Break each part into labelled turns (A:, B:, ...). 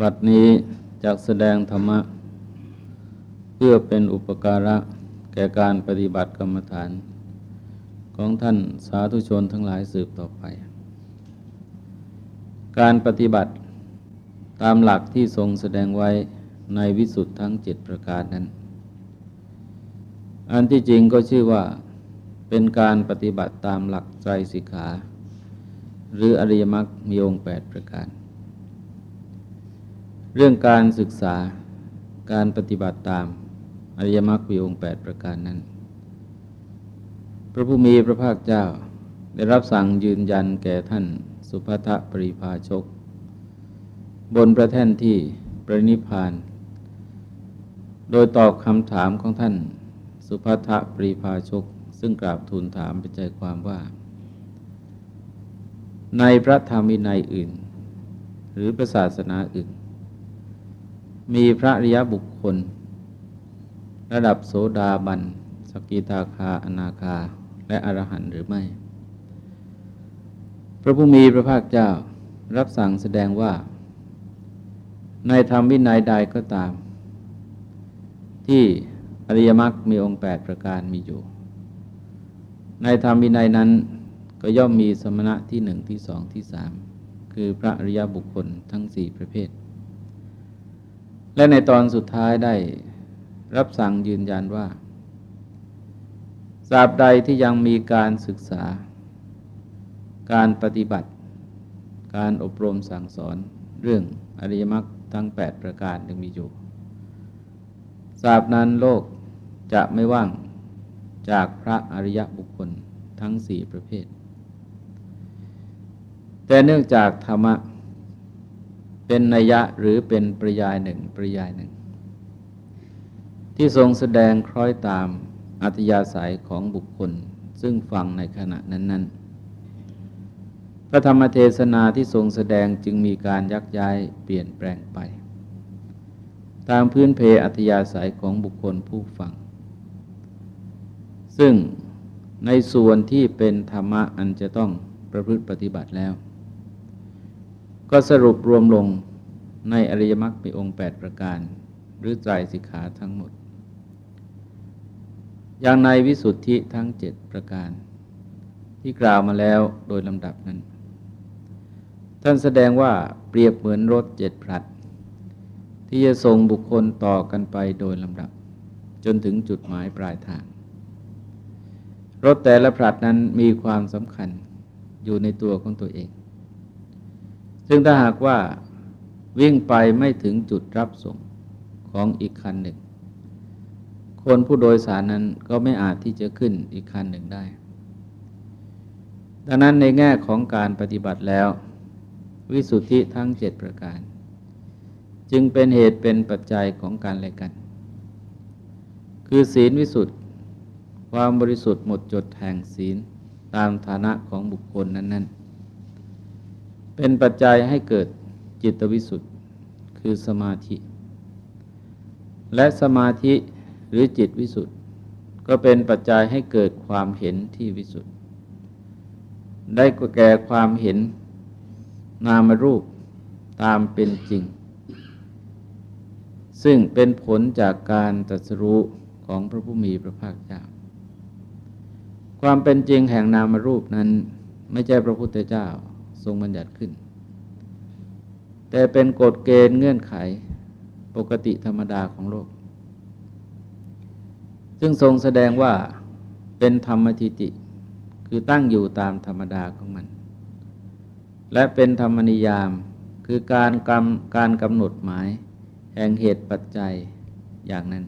A: บัดนี้จากแสดงธรรมะ เพื่อเป็นอุปการะแก่การปฏิบัติกรรมฐาน ของท่านสาธุชนทั้งหลายสืบต่อไป การปฏิบัติตามหลักที่ทรงแสดงไว้ในวิสุทธ์ทั้งเจ็ดประการนั้น อันที่จริงก็ชื่อว่าเป็นการปฏิบัติตามหลักใจสิกขา หรืออริยมรรคมีองค์แปดประการ เรื่องการศึกษาการปฏิบัติตามอริยมรรคมีองค์แปดประการนั้น พระผู้มีพระภาคเจ้าได้รับสั่งยืนยันแก่ท่านสุภัทปริภาชก บนพระแท่นที่ประนิพาน โดยตอบคำถามของท่านสุภัทปริภาชก ซึ่งกราบทูลถามเป็นใจความว่า ในพระธรรมวินัยอื่น หรือพระศาสนาอื่น มีพระริยบุคคล ระดับโสดาบัน สกิทาคา อนาคา และอรหันต์หรือไม่ พระผู้มีพระภาคเจ้ารับสั่งแสดงว่า ในธรรมวินัยใดก็ตาม ที่อริยมรรคมีองค์แปดประการมีอยู่ ในธรรมวินัยนั้นก็ย่อมมีสมณะที่หนึ่งที่สองที่สามคือพระอริยบุคคลทั้งสี่ประเภท และในตอนสุดท้ายได้รับสั่งยืนยันว่าสาบใดที่ยังมีการศึกษา การปฏิบัติ การอบรมสั่งสอนเรื่องอริยมรรคทั้ง 8 ประการยังมีอยู่สาบนั้นโลกจะไม่ว่างจากพระอริยบุคคลทั้งสี่ประเภท แต่เนื่องจากธรรมะ เป็นนัยยะหรือเป็นปริยายหนึ่งปริยายหนึ่ง ที่ทรงแสดงคล้อยตามอัตยาศัยของบุคคลซึ่งฟังในขณะนั้น ๆ พระธรรมเทศนาที่ทรงแสดงจึงมีการยักย้ายเปลี่ยนแปลงไป ตามพื้นเพอัตยาศัยของบุคคลผู้ฟัง ซึ่งในส่วนที่เป็นธรรมะอันจะต้องประพฤติปฏิบัติแล้ว ก็สรุปรวมลงในอริยมรรคมีองค์ 8 ประการ หรือใจสิกขาทั้งหมด อย่างในวิสุทธิทั้งเจ็ดประการ ที่กล่าวมาแล้วโดยลำดับนั้น ท่านแสดงว่าเปรียบเหมือนรถเจ็ดพลัด ที่จะส่งบุคคลต่อกันไปโดยลำดับ จนถึงจุดหมายปลายทาง รถแต่ละพลัดนั้นมีความสำคัญอยู่ในตัวของตัวเอง ซึ่งถ้าหากว่าวิ่งไปไม่ถึงจุดรับส่งของอีกคันหนึ่ง คนผู้โดยสารนั้นก็ไม่อาจที่จะขึ้นอีกคันหนึ่งได้ ดังนั้นในแง่ของการปฏิบัติแล้ว วิสุทธิทั้งเจ็ดประการ จึงเป็นเหตุเป็นปัจจัยของการอะไรกัน คือศีลวิสุทธิความบริสุทธิ์หมดจดแห่งศีลตามฐานะของบุคคลนั้นๆ เป็นปัจจัยให้เกิดจิตวิสุทธิ์คือสมาธิ และสมาธิหรือจิตวิสุทธ์ก็เป็นปัจจัยให้เกิดความเห็นที่วิสุทธ์ได้แก่ความเห็นนามรูปตามเป็นจริง ซึ่งเป็นผลจากการตรัสรู้ของพระผู้มีพระภาคเจ้า ความเป็นจริงแห่งนามรูปนั้นไม่ใช่พระพุทธเจ้า ทรงบัญญัติขึ้น แต่เป็นกฎเกณฑ์เงื่อนไขปกติธรรมดาของโลก ซึ่งทรงแสดงว่าเป็นธรรมทิติ คือตั้งอยู่ตามธรรมดาของมัน และเป็นธรรมนิยามคือการกำการกำหนดหมายแห่งเหตุปัจจัยอย่างนั้น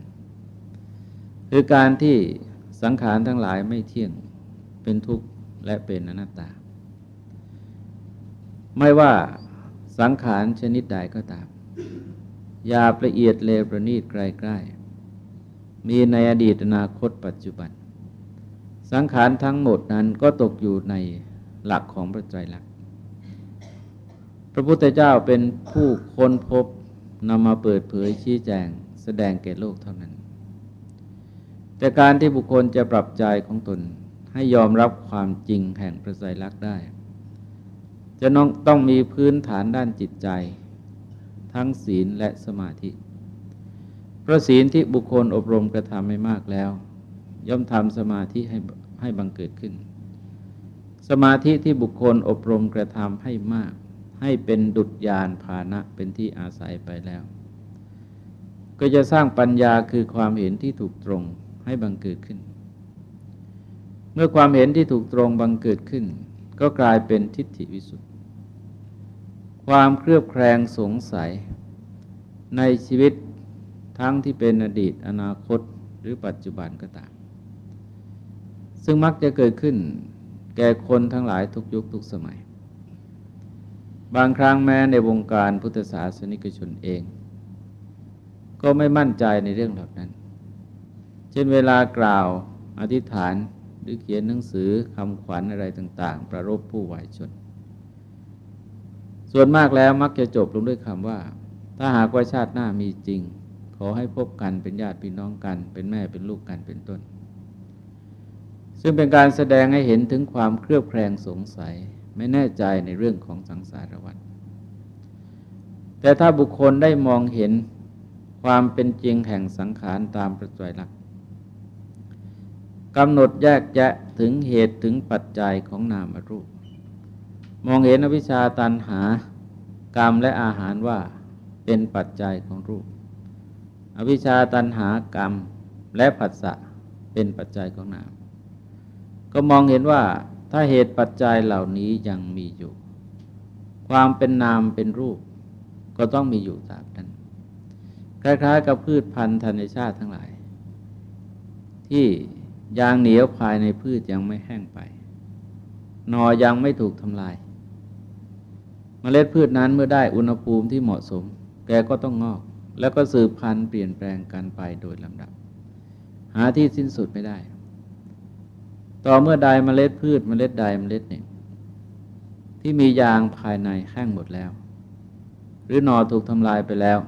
A: คือการที่สังขารทั้งหลายไม่เที่ยงเป็นทุกข์และเป็นอนัตตา ไม่ว่าสังขารชนิดใดก็ตามยาละเอียดเลวประณีตไกล้ๆมีในอดีตอนาคตปัจจุบัน สังขารทั้งหมดนั้นก็ตกอยู่ในหลักของพระใจหลัก พระพุทธเจ้าเป็นผู้ค้นพบนำมาเปิดเผยชี้แจง แสดงแก่โลกเท่านั้น แต่การที่บุคคลจะปรับใจของตนให้ยอมรับความจริงแห่งพระใจรักได้ จะต้องมีพื้นฐานด้านจิตใจ ทั้งศีลและสมาธิเพราะศีลที่บุคคลอบรมกระทำไม่มากแล้ว ย่อมทำสมาธิให้ให้บังเกิดขึ้น สมาธิที่บุคคลอบรมกระทำให้มาก ให้เป็นดุจยานภาณะเป็นที่อาศัยไปแล้ว ก็จะสร้างปัญญาคือความเห็นที่ถูกตรงให้บังเกิดขึ้น เมื่อความเห็นที่ถูกตรงบังเกิดขึ้น ก็กลายเป็นทิฏฐิวิสุทธิ ความเครือบแคลงสงสัย ในชีวิตทั้งที่เป็นอดีตอนาคตหรือปัจจุบันก็ตาม ซึ่งมักจะเกิดขึ้นแก่คนทั้งหลายทุกยุคทุกสมัย บางครั้งแม้ในวงการพุทธศาสนิกชนเอง ก็ไม่มั่นใจในเรื่องเหล่านั้น เช่นเวลากล่าวอธิษฐานหรือเขียนหนังสือคำขวัญอะไรต่าง ๆ ประรบผู้วายชน ส่วนมากแล้วมักจะจบลงด้วยคำว่า ถ้าหากว่าชาติหน้ามีจริง ขอให้พบกันเป็นญาติพี่น้องกัน เป็นแม่เป็นลูกกันเป็นต้น ซึ่งเป็นการแสดงให้เห็นถึงความเครือบแคลงสงสัยไม่แน่ใจในเรื่องของสังสารวัฏแต่ถ้าบุคคลได้มองเห็นความเป็นจริงแห่งสังขารตามประจัยหลักกำหนดแยกแยะถึงเหตุถึงปัจจัยของนามรูป มองเห็นอวิชชาตันหากรรมและอาหารว่าเป็นปัจจัยของรูป อวิชชาตันหากรรมและผัสสะเป็นปัจจัยของนาม ก็มองเห็นว่าถ้าเหตุปัจจัยเหล่านี้ยังมีอยู่ ความเป็นนามเป็นรูป ก็ต้องมีอยู่ตามนั้นคล้ายๆกับพืชพันธุ์ธรรมชาติทั้งหลาย ที่ยางเหนียวภายในพืชยังไม่แห้งไป นอยังไม่ถูกทำลาย เมล็ดพืชนั้นเมื่อได้อุณหภูมิที่เหมาะสม แกก็ต้องงอก แล้วก็สืบพันธุ์เปลี่ยนแปลงกันไปโดยลำดับ หาที่สิ้นสุดไม่ได้ ต่อเมื่อใดเมล็ดพืชเมล็ดใดเมล็ดหนึ่งที่มียางภายในแห้งหมดแล้ว หรือหนอถูกทำลายไปแล้ว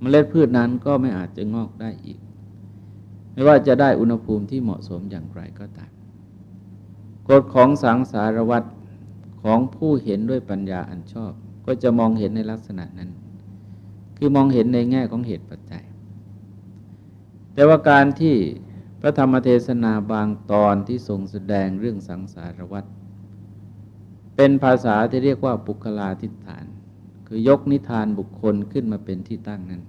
A: เมล็ดพืชนั้นก็ไม่อาจจะงอกได้อีก ไม่ว่าจะได้อุณหภูมิที่เหมาะสมอย่างไรก็ตามกฎของสังสารวัตร ของผู้เห็นด้วยปัญญาอันชอบ ก็จะมองเห็นในลักษณะนั้น คือมองเห็นในแง่ของเหตุปัจจัย แต่ว่าการที่พระธรรมเทศนาบางตอนที่ทรงแสดงเรื่องสังสารวัฏเป็นภาษาที่เรียกว่าปุคลาทิฏฐาน คือยกนิทานบุคคลขึ้นมาเป็นที่ตั้งนั้น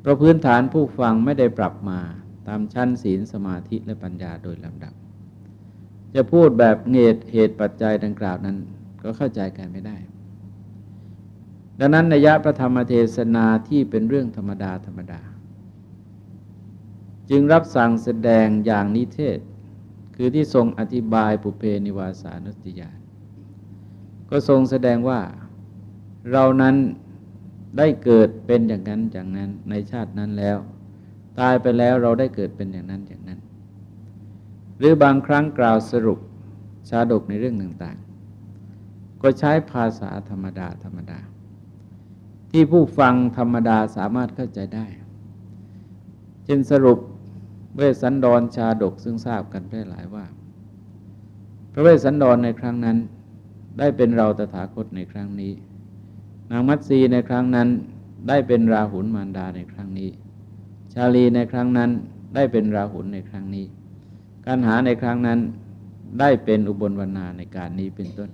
A: เพราะพื้นฐานผู้ฟังไม่ได้ปรับมาตามชั้นศีลสมาธิและปัญญาโดยลำดับ จะพูดแบบเงตเหตุปัจจัยดังกล่าวนั้น ก็เข้าใจกันไม่ได้ ดังนั้นนัยะพระธรรมเทศนาที่เป็นเรื่องธรรมดาธรรมดา จึงรับสั่งแสดงอย่างนิเทศ คือที่ทรงอธิบายปุเพนิวาสานุติยานก็ทรงแสดงว่าเรานั้นได้เกิดเป็นอย่างนั้นอย่างนั้นในชาตินั้นแล้ว ตายไปแล้วเราได้เกิดเป็นอย่างนั้นอย่างนั้น หรือบางครั้งกล่าวสรุปชาดกในเรื่องต่างๆ ก็ใช้ภาษาธรรมดาธรรมดา ที่ผู้ฟังธรรมดาสามารถเข้าใจได้เช่นสรุปเวสสันดรชาดกซึ่งทราบกันได้หลายว่า พระเวสสันดรในครั้งนั้น ได้เป็นเราตถาคตในครั้งนี้ นางมัตสีในครั้งนั้นได้เป็นราหุลมารดาในครั้งนี้ ชาลีในครั้งนั้นได้เป็นราหุลในครั้งนี้ การหาในครั้งนั้นได้เป็นอุบลวรรณาในการนี้เป็นต้น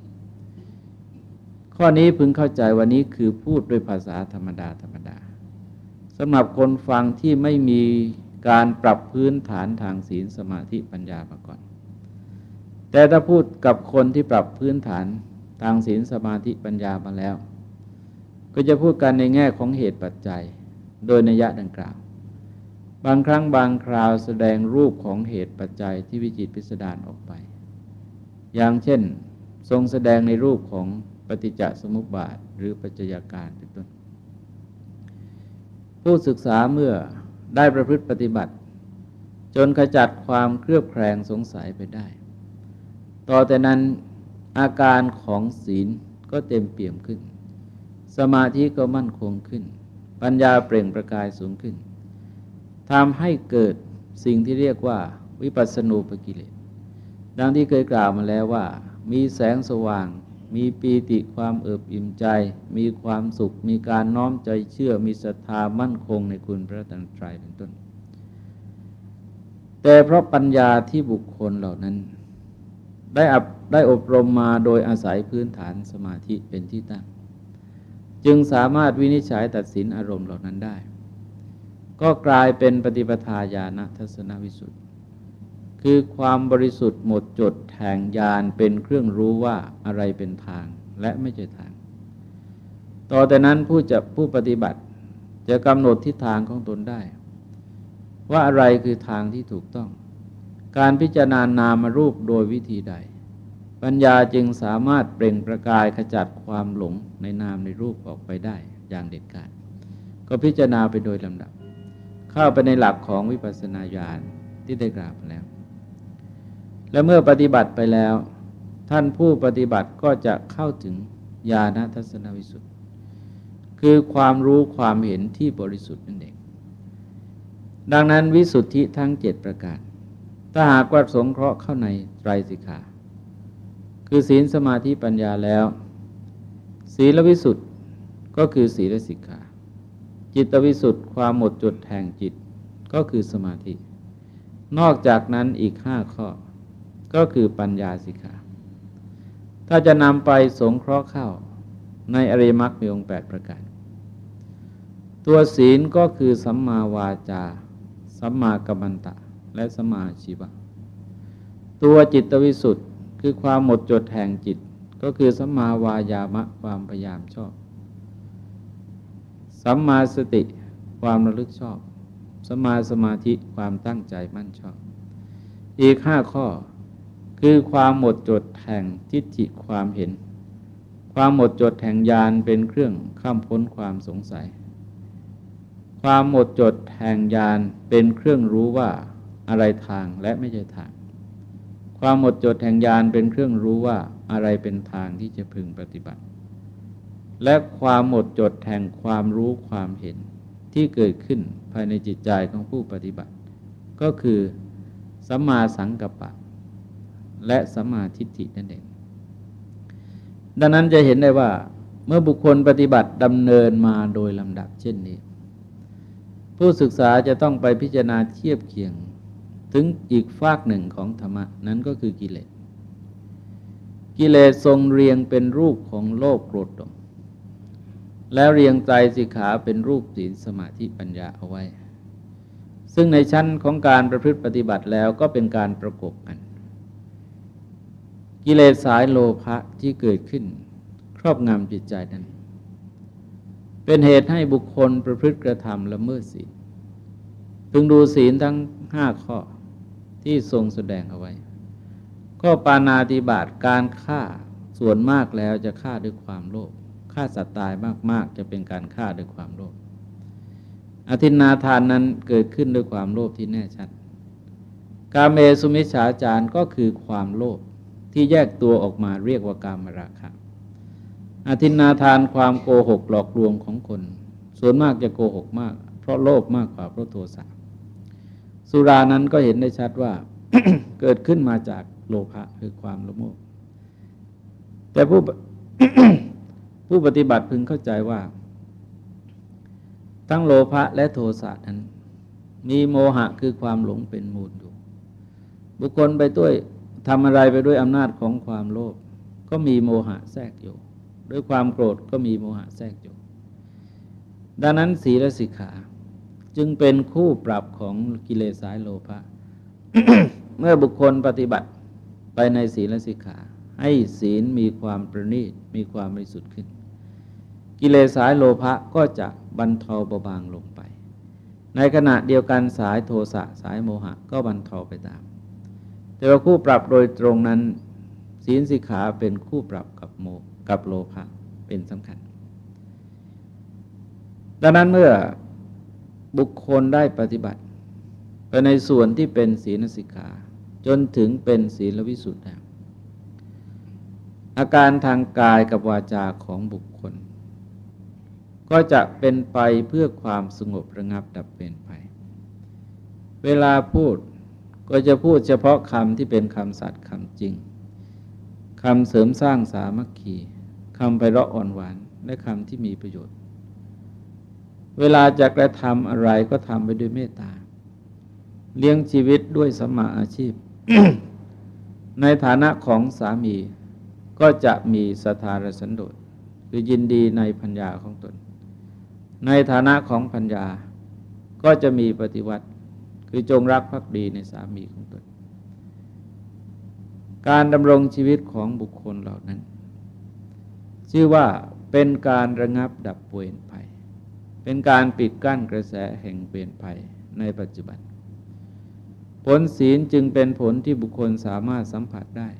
A: ข้อนี้พึงเข้าใจวันนี้คือพูดด้วยภาษาธรรมดาธรรมดาสำหรับคนฟังที่ไม่มีการปรับพื้นฐานทางศีลสมาธิปัญญามาก่อน แต่ถ้าพูดกับคนที่ปรับพื้นฐานทางศีลสมาธิปัญญามาแล้ว ก็จะพูดกันในแง่ของเหตุปัจจัย โดยนัยยะดังกล่าว บางครั้งบางคราวแสดงรูปของเหตุปัจจัยที่วิจิตพิสดารออกไป อย่างเช่น ทรงแสดงในรูปของปฏิจจสมุปบาทหรือปัจจัยการเป็นต้น ผู้ศึกษาเมื่อได้ประพฤติปฏิบัติ จนขจัดความเครือบแคลงสงสัยไปได้ ต่อแต่นั้นอาการของศีลก็เต็มเปี่ยมขึ้น สมาธิก็มั่นคงขึ้น ปัญญาเปล่งประกายสูงขึ้น ทำให้เกิดสิ่งที่เรียกว่าวิปัสสนูปกิเลส ดังที่เคยกล่าวมาแล้วว่า มีแสงสว่าง มีปีติความเอิบอิ่มใจ มีความสุข มีการน้อมใจเชื่อ มีศรัทธามั่นคงในคุณพระตันตรัยเป็นต้น แต่เพราะปัญญาที่บุคคลเหล่านั้น ได้อบได้อบรมมาโดยอาศัยพื้นฐานสมาธิเป็นที่ตั้ง จึงสามารถวินิจฉัยตัดสินอารมณ์เหล่านั้นได้ ก็กลายเป็นปฏิปทาญาณทัศนวิสุทธิคือความบริสุทธิ์หมดจดแห่งญาณเป็นเครื่องรู้ว่าอะไรเป็นทางและไม่ใช่ทาง ต่อแต่นั้นผู้จะผู้ปฏิบัติจะกำหนดทิศทางของตนได้ ว่าอะไรคือทางที่ถูกต้อง การพิจารณานามรูปโดยวิธีใด ปัญญาจึงสามารถเปล่งประกายขจัดความหลงในนามในรูปออกไปได้อย่างเด็ดขาด ก็พิจารณาไปโดยลำดับ เข้าไปในหลักของวิปัสสนาญาณที่ได้กล่าวแล้ว และเมื่อปฏิบัติไปแล้ว ท่านผู้ปฏิบัติก็จะเข้าถึงญาณทัศนวิสุทธิ์คือความรู้ความเห็นที่บริสุทธิ์นั่นเอง ดังนั้นวิสุทธิทั้งเจ็ดประการ ถ้าหากว่าสงเคราะห์เข้าในไตรสิกขา คือศีลสมาธิปัญญาแล้ว ศีลวิสุทธิ์ก็คือศีลสิกขา จิตวิสุทธิ์ความหมดจดแห่งจิตก็คือสมาธิ นอกจากนั้นอีกห้าข้อ ก็คือปัญญาสิกขาถ้าจะนำไปสงเคราะห์เข้า ในอริมักมีองค์แปดประการ ตัวศีลก็คือสัมมาวาจา สัมมากัมมันตะ และสัมมาชีวะ ตัวจิตวิสุทธิ์คือความหมดจดแห่งจิต ก็คือสัมมาวายามะความพยายามชอบ สัมมาสติความระลึกชอบสัมมาสมาธิความตั้งใจมั่นชอบ อีกห้าข้อคือความหมดจดแห่งทิฏฐิความเห็น ความหมดจดแห่งญาณเป็นเครื่องข้ามพ้นความสงสัย ความหมดจดแห่งญาณเป็นเครื่องรู้ว่าอะไรทางและไม่ใช่ทาง ความหมดจดแห่งญาณเป็นเครื่องรู้ว่าอะไรเป็นทางที่จะพึงปฏิบัติ และความหมดจดแห่งความรู้ความเห็นที่เกิดขึ้นภายในจิตใจของผู้ปฏิบัติ ก็คือสัมมาสังกัปปะ และสัมมาธิฏฐินั่นเอง ดังนั้นจะเห็นได้ว่าเมื่อบุคคลปฏิบัติดำเนินมาโดยลำดับเช่นนี้ ผู้ศึกษาจะต้องไปพิจารณาเทียบเคียงถึงอีกฝากหนึ่งของธรรมะนั้นก็คือกิเลส กิเลสทรงเรียงเป็นรูปของโลกโกรธตง แล้วเรียงใจสิขาเป็นรูปศีลสมาธิปัญญาเอาไว้ ซึ่งในชั้นของการประพฤติปฏิบัติแล้วก็เป็นการประกบกัน กิเลสสายโลภะที่เกิดขึ้น ครอบงำจิตใจนั้น เป็นเหตุให้บุคคลประพฤติกระทำละเมิดศีลพึงดูศีลทั้งห้าข้อที่ทรงแสดงเอาไว้ก็ปานาติบาตการฆ่าส่วนมากแล้วจะฆ่าด้วยความโลภ ฆ่าสัตว์ตายมาก ๆ จะเป็นการฆ่าด้วยความโลภอธินาทานนั้นเกิดขึ้นด้วยความโลภที่แน่ชัด กาเมสุมิชฌาจารก็คือความโลภที่แยกตัวออกมาเรียกว่ากามราคะอาทินนาทานความโกหกหลอกลวงของคน ส่วนมากจะโกหกมาก เพราะโลภมากกว่าเพราะโทสะสุรานั้นก็เห็นได้ชัดว่าเกิดขึ้นมาจากโลภะคือความละโมบแต่ผู้ ผู้ปฏิบัติพึงเข้าใจว่า ทั้งโลภะและโทสะนั้น มีโมหะคือความหลงเป็นมูลอยู่ บุคคลไปด้วยทำอะไรไปด้วยอำนาจของความโลภก็มีโมหะแทรกอยู่ ด้วยความโกรธก็มีโมหะแทรกอยู่ ดังนั้นศีลสิกขา จึงเป็นคู่ปรับของกิเลสสายโลภะเมื่อบุคคลปฏิบัติไปในศีลสิกขา ให้ศีลมีความประณีตมีความบริสุทธิ์ขึ้น กิเลสสายโลภะก็จะบรรเทาเบาบางลงไป ในขณะเดียวกันสายโทสะสายโมหะก็บรรเทาไปตาม แต่ว่าคู่ปรับโดยตรงนั้น ศีลสิกขาเป็นคู่ปรับกับโมกับโลภะเป็นสำคัญ ดังนั้นเมื่อบุคคลได้ปฏิบัติ ไปในส่วนที่เป็นศีลสิกขา จนถึงเป็นศีลวิสุทธิ์แล้ว อาการทางกายกับวาจาของบุคคล ก็จะเป็นไปเพื่อความสงบระงับดับเป็นไป เวลาพูดก็จะพูดเฉพาะคำที่เป็นคำสัตย์คำจริงคำเสริมสร้างสามัคคีคำไปเราะอ่อนหวานและคำที่มีประโยชน์ เวลาจะกระทำอะไรก็ทำไปด้วยเมตตา เลี้ยงชีวิตด้วยสมาอาชีพ ในฐานะของสามี ก็จะมีสถารสันโดษคือยินดีในพัญญาของตน ในฐานะของพัญญาก็จะมีปฏิวัติ คือจงรักภักดีในสามีของตน การดำรงชีวิตของบุคคลเหล่านั้น ชื่อว่าเป็นการระงับดับเวรภัย เป็นการปิดกั้นกระแสแห่งเวรภัยในปัจจุบัน ผลศีลจึงเป็นผลที่บุคคลสามารถสัมผัสได้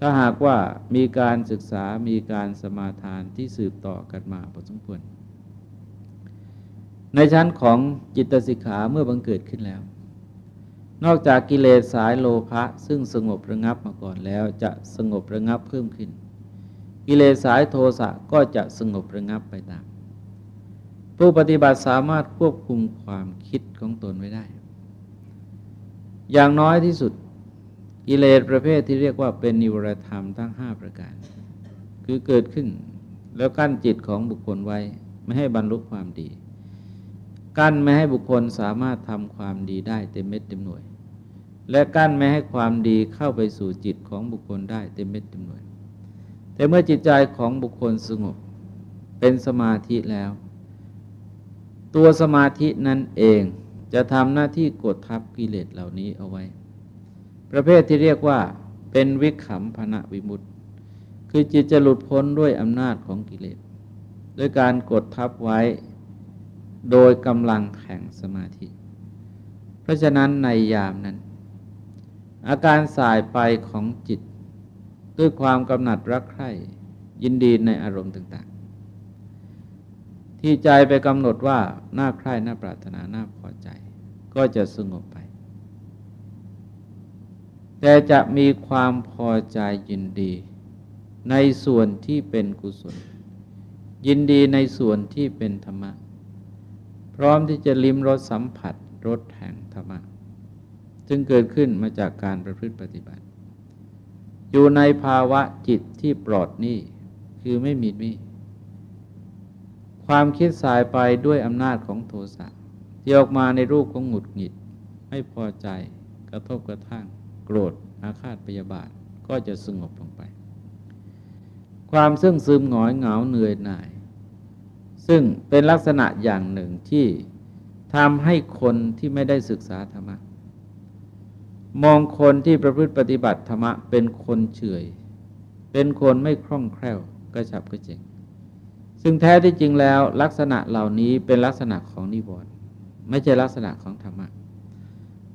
A: ถ้าหากว่ามีการศึกษามีการสมาทานที่สืบต่อกันมาพอสมควร ในชั้นของจิตสิกขาเมื่อบังเกิดขึ้นแล้ว นอกจากกิเลสสายโลภะซึ่งสงบระงับมาก่อนแล้วจะสงบระงับเพิ่มขึ้น กิเลสสายโทสะก็จะสงบระงับไปตาม ผู้ปฏิบัติสามารถควบคุมความคิดของตนไว้ได้ อย่างน้อยที่สุด กิเลสประเภทที่เรียกว่าเป็นนิวรธรรมทั้งห้าประการ คือเกิดขึ้น แล้วกั้นจิตของบุคคลไว้ ไม่ให้บรรลุความดี กั้นไม่ให้บุคคลสามารถทำความดีได้เต็มเม็ดเต็มหน่วย และกั้นไม่ให้ความดีเข้าไปสู่จิตของบุคคลได้เต็มเม็ดเต็มหน่วย แต่เมื่อจิตใจของบุคคลสงบ เป็นสมาธิแล้ว ตัวสมาธินั่นเองจะทำหน้าที่กดทับกิเลสเหล่านี้เอาไว้ ประเภทที่เรียกว่าเป็นวิขำพนะวิมุตต์คือจิตจะหลุดพ้นด้วยอำนาจของกิเลสด้วยการกดทับไว้โดยกำลังแห่งสมาธิ เพราะฉะนั้นในยามนั้น อาการสายไปของจิต ด้วยความกำหนัดรักใคร่ยินดีในอารมณ์ต่าง ๆ ที่ใจไปกำหนดว่าน่าใคร่น่าปรารถนาน่าพอใจ ก็จะสงบไป แต่จะมีความพอใจยินดี ในส่วนที่เป็นกุศล ยินดีในส่วนที่เป็นธรรมะ พร้อมที่จะลิ้มรสสัมผัสรสแห่งธรรมะจึงเกิดขึ้นมาจากการประพฤติปฏิบัติ อยู่ในภาวะจิตที่ปลอดนี้คือไม่มีมีความคิดสายไปด้วยอำนาจของโทสะที่ออกมาในรูปของหงุดหงิด ไม่พอใจกระทบกระทั่ง โกรธอาฆาตพยาบาทก็จะสงบลงไป ความซึ่งซึมหงอยเหงาเหนื่อยหน่าย ซึ่งเป็นลักษณะอย่างหนึ่งที่ทำให้คนที่ไม่ได้ศึกษาธรรมะ มองคนที่ประพฤติปฏิบัติธรรมะเป็นคนเฉย เป็นคนไม่คล่องแคล่วกระฉับกระเจงซึ่งแท้ที่จริงแล้วลักษณะเหล่านี้เป็นลักษณะของนิวรณ์ไม่ใช่ลักษณะของธรรมะ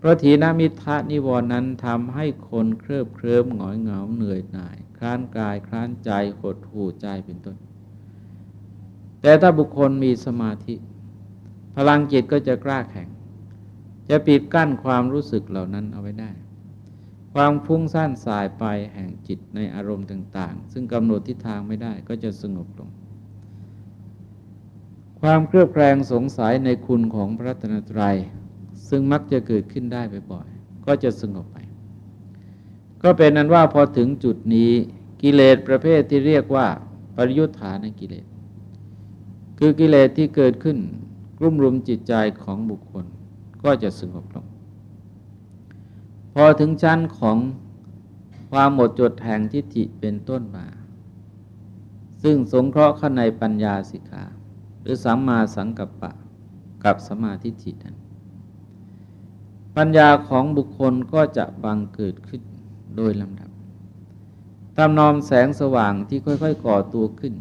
A: ราะถีนมิทะนิวรณ์นั้นทำให้คนเครือบเคลิ้มหงอยเหงาเหนื่อยหน่าย คลานกายคลานใจหดหู่ใจเป็นต้น แต่ถ้าบุคคลมีสมาธิ พลังจิตก็จะกล้าแข็ง จะปิดกั้นความรู้สึกเหล่านั้นเอาไว้ได้ ความฟุ้งซ่านสายไปแห่งจิตในอารมณ์ต่าง ๆ ซึ่งกำหนดทิศทางไม่ได้ก็จะสงบลง ความเครือบแคลงสงสัยในคุณของพระตนตรัย ซึ่งมักจะเกิดขึ้นได้บ่อยๆก็จะสงบไป ก็เป็นนั้นว่าพอถึงจุดนี้กิเลสประเภทที่เรียกว่าปริยุทธาในกิเลส คือกิเลสที่เกิดขึ้นกลุ่มรุมจิตใจของบุคคลก็จะสงบลง พอถึงชั้นของความหมดจดแห่งทิฏฐิเป็นต้นมา ซึ่งสงเคราะห์ข้าในปัญญาสิกขา หรือสัมมาสังกัปปะกับสมาธิจิตนั้น ปัญญาของบุคคลก็จะบังเกิดขึ้นโดยลำดับตามนอมแสงสว่างที่ค่อย ๆ ก่อตัวขึ้น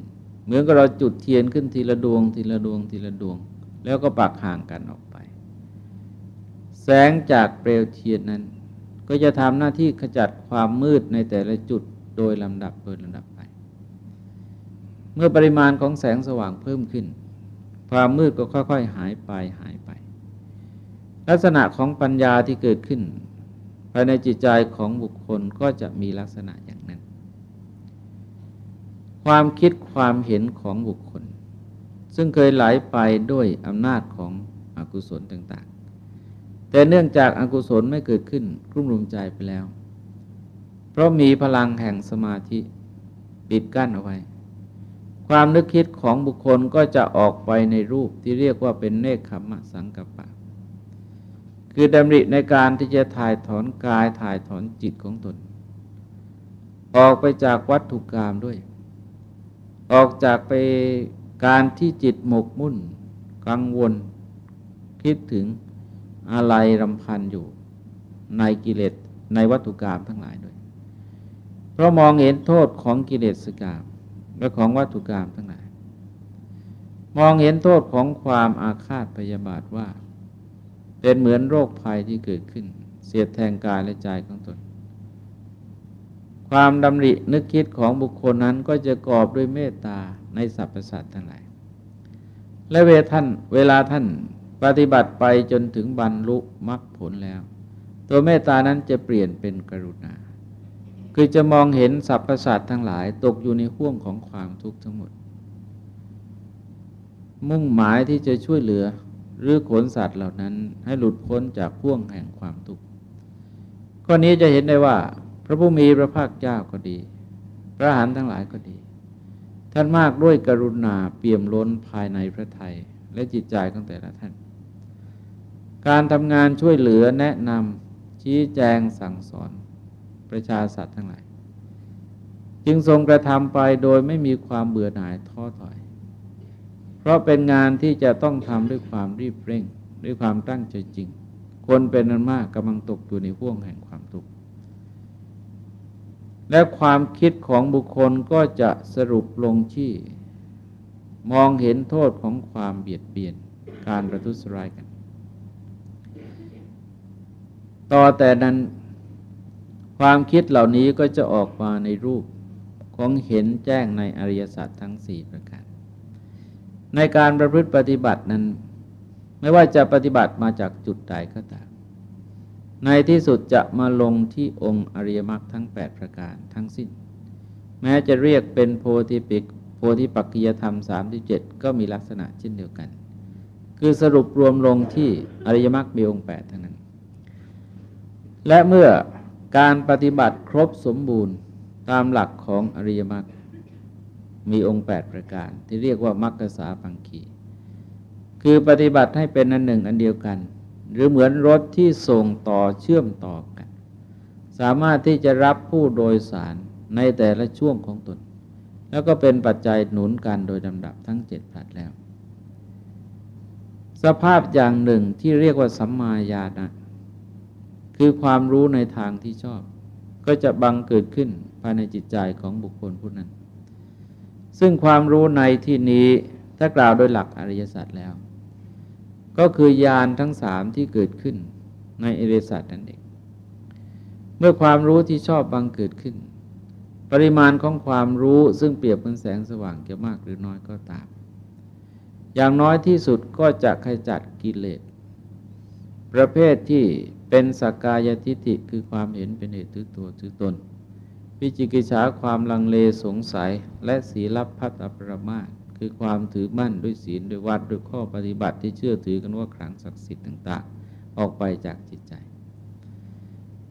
A: เหมือนกับเราจุดเทียนขึ้นทีละดวง ทีละดวงทีละดวง แล้วก็ปักห่างกันออกไป แสงจากเปลวเทียนนั้น ก็จะทำหน้าที่ขจัดความมืดในแต่ละจุดโดยลำดับโดยลำดับไป เมื่อปริมาณของแสงสว่างเพิ่มขึ้น ความมืดก็ค่อย ๆ หายไปหายไป ลักษณะของปัญญาที่เกิดขึ้น ภายในจิตใจของบุคคลก็จะมีลักษณะอย่างนั้น ความคิดความเห็นของบุคคล ซึ่งเคยไหลไปด้วยอำนาจของอกุศลต่างๆ แต่เนื่องจากอากุศลไม่เกิดขึ้นกลุ่มรุมใจไปแล้ว เพราะมีพลังแห่งสมาธิปิดกั้นเอาไว้ ความนึกคิดของบุคคลก็จะออกไปในรูปที่เรียกว่าเป็นเนคขมะสังกปะ คือดำริในการที่จะถ่ายถอนกายถ่ายถอนจิตของตน ออกไปจากวัตถุกรรมด้วย ออกจากไปการที่จิตหมกมุ่น กังวล คิดถึงอะไรรำพันอยู่ ในกิเลสในวัตถุกรรมทั้งหลายด้วย เพราะมองเห็นโทษของกิเลสกรรมและของวัตถุกรรมทั้งหลาย มองเห็นโทษของความอาฆาตพยาบาทว่า เป็นเหมือนโรคภัยที่เกิดขึ้น เสียดแทงกายและใจของตน ความดำรินึกคิดของบุคคลนั้นก็จะกอบด้วยเมตตาในสรรพสัตว์ทั้งหลาย และเวท่านเวลาท่านปฏิบัติไปจนถึงบรรลุมรรคผลแล้ว ตัวเมตตานั้นจะเปลี่ยนเป็นกรุณา คือจะมองเห็นสรรพสัตว์ทั้งหลายตกอยู่ในห่วงของความทุกข์ทั้งหมด มุ่งหมายที่จะช่วยเหลือ หรือขนสัตว์เหล่านั้นให้หลุดพ้นจากห่วงแห่งความทุกข์ข้อนี้จะเห็นได้ว่า พระผู้มีพระภาคเจ้าก็ดี พระหันทั้งหลายก็ดี ท่านมากด้วยกรุณาเปี่ยมล้นภายในพระทัยและจิตใจของแต่ละท่าน การทำงานช่วยเหลือแนะนำชี้แจงสั่งสอนประชาสัตว์ทั้งหลาย จึงทรงกระทำไปโดยไม่มีความเบื่อหน่ายท้อถอย เพราะเป็นงานที่จะต้องทำด้วยความรีบเร่ง ด้วยความตั้งใจจริง คนเป็นนันมากกำลังตกอยู่ในห่วงแห่งความทุกข์และความคิดของบุคคลก็จะสรุปลงที่ มองเห็นโทษของความเบียดเบียนการประทุษร้ายกัน ต่อแต่นั้นความคิดเหล่านี้ก็จะออกมาในรูปของเห็นแจ้งในอริยสัจทั้งสี่ประการ ในการประพฤติปฏิบัตินั้น ไม่ว่าจะปฏิบัติมาจากจุดใดก็ตาม ในที่สุดจะมาลงที่องค์อริยมรรคทั้ง 8 ประการทั้งสิ้น แม้จะเรียกเป็นโพธิปิกโพธิปักกิยธรรม 37 ก็มีลักษณะเช่นเดียวกัน คือสรุปรวมลงที่อริยมรรคมีองค์8ทั้งนั้น และเมื่อการปฏิบัติครบสมบูรณ์ตามหลักของอริยมรรค มีองค์8ประการ ที่เรียกว่ามรรคสาปังคี คือปฏิบัติให้เป็นอันหนึ่งอันเดียวกัน หรือเหมือนรถที่ส่งต่อเชื่อมต่อกัน สามารถที่จะรับผู้โดยสารในแต่ละช่วงของตน แล้วก็เป็นปัจจัยหนุนกันโดยลำดับทั้งเจ็ดผลัดแล้ว สภาพอย่างหนึ่งที่เรียกว่าสัมมาญาณะคือความรู้ในทางที่ชอบ ก็จะบังเกิดขึ้นภายในจิตใจของบุคคลผู้นั้น ซึ่งความรู้ในที่นี้ถ้ากล่าวโดยหลักอริยสัจแล้ว ก็คือญาณทั้งสามที่เกิดขึ้นในอริยสัจนั่นเองเมื่อความรู้ที่ชอบบังเกิดขึ้น ปริมาณของความรู้ซึ่งเปรียบเป็นแสงสว่างจะมากหรือน้อยก็ตาม อย่างน้อยที่สุดก็จะขจัดกิเลสประเภทที่เป็นสักกายทิฏฐิคือความเห็นเป็นเหตุถือตัวถือตน วิจิกิจฉาความลังเลสงสัยและศีลพัตอปรมาคือความถือมั่นด้วยศีลด้วยวัดด้วยข้อปฏิบัติที่เชื่อถือกันว่าครั้งศักดิ์สิทธิ์ต่าง ๆ ออกไปจากจิตใจ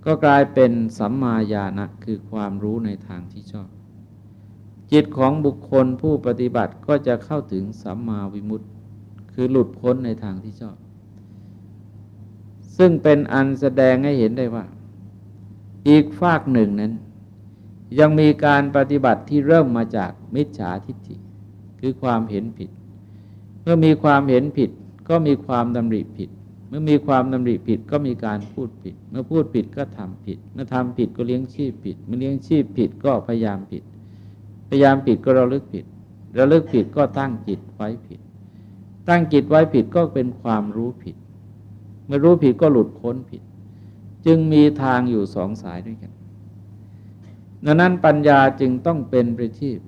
A: ก็กลายเป็นสัมมาญาณะคือความรู้ในทางที่ชอบ จิตของบุคคลผู้ปฏิบัติก็จะเข้าถึงสัมมาวิมุตติ คือหลุดพ้นในทางที่ชอบ ซึ่งเป็นอันแสดงให้เห็นได้ว่า อีกฝากหนึ่งนั้น ยังมีการปฏิบัติที่เริ่มมาจากมิจฉาทิฏฐิ คือความเห็นผิด เมื่อมีความเห็นผิดก็มีความดำริผิด เมื่อมีความดำริผิดก็มีการพูดผิด เมื่อพูดผิดก็ทำผิด เมื่อทำผิดก็เลี้ยงชีพผิด เมื่อเลี้ยงชีพผิดก็พยายามผิด พยายามผิดก็ระลึกผิดระลึกผิดก็ตั้งจิตไว้ผิด ตั้งจิตไว้ผิดก็เป็นความรู้ผิด เมื่อรู้ผิดก็หลุดพ้นผิด จึงมีทางอยู่สองสายด้วยกัน ดังนั้นปัญญาจึงต้องเป็นประทีป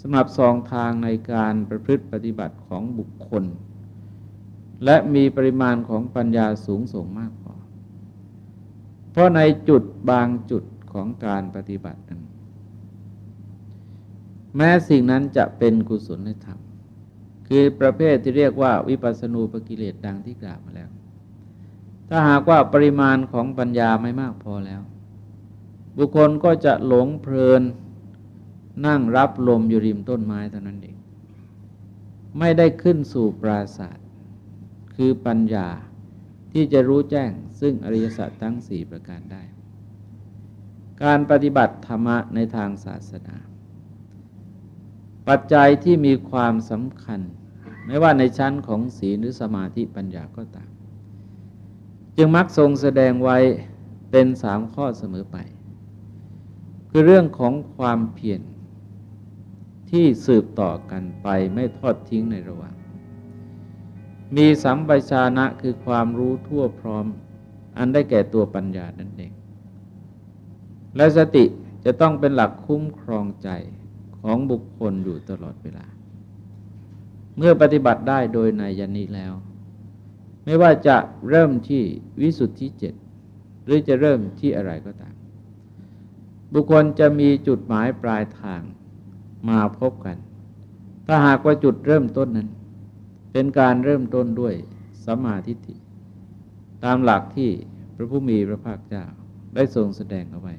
A: สำหรับสองทางในการประพฤติปฏิบัติของบุคคล และมีปริมาณของปัญญาสูงส่งมากพอเพราะในจุดบางจุดของการปฏิบัตินั้น แม้สิ่งนั้นจะเป็นกุศลธรรมคือประเภทที่เรียกว่าวิปัสสนูปกิเลสดังที่กล่าวมาแล้ว ถ้าหากว่าปริมาณของปัญญาไม่มากพอแล้ว บุคคลก็จะหลงเพลินนั่งรับลมอยู่ริมต้นไม้เท่านั้นเอง ไม่ได้ขึ้นสู่ปราศาสตร์คือปัญญาที่จะรู้แจ้งซึ่งอริยสัจทั้งสี่ประการได้ การปฏิบัติธรรมะในทางศาสนา ปัจจัยที่มีความสำคัญ ไม่ว่าในชั้นของศีลหรือสมาธิปัญญาก็ตาม จึงมักทรงแสดงไว้เป็นสามข้อเสมอไป คือเรื่องของความเพียรที่สืบต่อกันไปไม่ทอดทิ้งในระหว่าง มีสัมปชานะคือความรู้ทั่วพร้อม อันได้แก่ตัวปัญญานั่นเอง และสติจะต้องเป็นหลักคุ้มครองใจของบุคคลอยู่ตลอดเวลา เมื่อปฏิบัติได้โดยในยานี้แล้ว ไม่ว่าจะเริ่มที่วิสุทธิเจ็ดหรือจะเริ่มที่อะไรก็ตาม บุคคลจะมีจุดหมายปลายทางมาพบกัน ถ้าหากว่าจุดเริ่มต้นนั้น เป็นการเริ่มต้นด้วยสัมมาธิิตามหลักที่พระผู้มีพระภาคเจ้าได้ทรงแสดงเอาไว้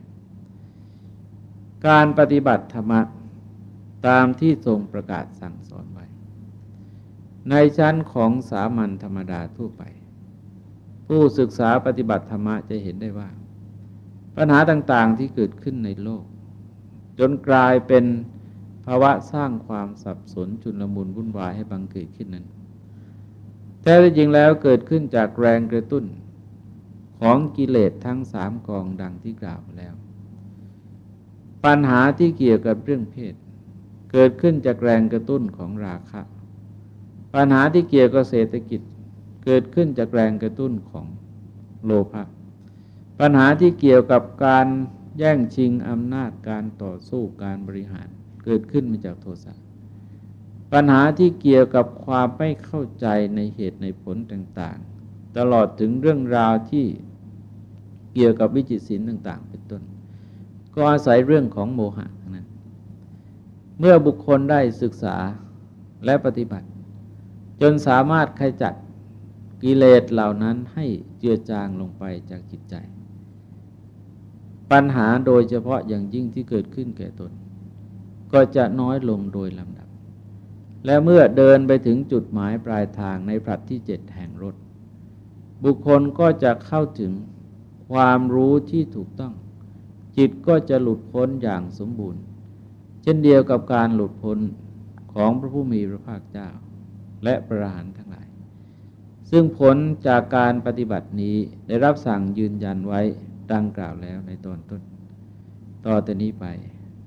A: การปฏิบัติธรรมะตามที่ทรงประกาศสั่งสอนไว้ ในชั้นของสามัญธรรมดาทั่วไป ผู้ศึกษาปฏิบัติธรรมะจะเห็นได้ว่า ปัญหาต่างๆที่เกิดขึ้นในโลก จนกลายเป็นภาวะสร้างความสับสนจุลมุนวุ่นวายให้บังเกิดขึ้นนั้นแท้จริงแล้วเกิดขึ้นจากแรงกระตุ้นของกิเลสทั้งสามกองดังที่กล่าวแล้ว ปัญหาที่เกี่ยวกับเรื่องเพศ เกิดขึ้นจากแรงกระตุ้นของราคะ ปัญหาที่เกี่ยวกับเศรษฐกิจ เกิดขึ้นจากแรงกระตุ้นของโลภะ ปัญหาที่เกี่ยวกับการแย่งชิงอำนาจการต่อสู้การบริหารเกิดขึ้นมาจากโทสะปัญหาที่เกี่ยวกับความไม่เข้าใจในเหตุในผลต่างๆ ตลอดถึงเรื่องราวที่เกี่ยวกับวิจิตรศิลป์ต่าง ๆ เป็นต้น ก็อาศัยเรื่องของโมหะนั้นเมื่อบุคคลได้ศึกษาและปฏิบัติ จนสามารถขจัดกิเลสเหล่านั้นให้เจือจางลงไปจากจิตใจ ปัญหาโดยเฉพาะอย่างยิ่งที่เกิดขึ้นแก่ตน ก็จะน้อยลงโดยลำดับ และเมื่อเดินไปถึงจุดหมายปลายทางในพลัดที่เจ็ดแห่งรถ บุคคลก็จะเข้าถึงความรู้ที่ถูกต้อง จิตก็จะหลุดพ้นอย่างสมบูรณ์ เช่นเดียวกับการหลุดพ้นของพระผู้มีพระภาคเจ้า และประหารทั้งหลาย ซึ่งผลจากการปฏิบัตินี้ได้รับสั่งยืนยันไว้ ดังกล่าวแล้วในตอนต้น ต่อแต่นี้ไป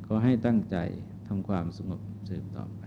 A: ก็ให้ตั้งใจทำความสงบสืบต่อ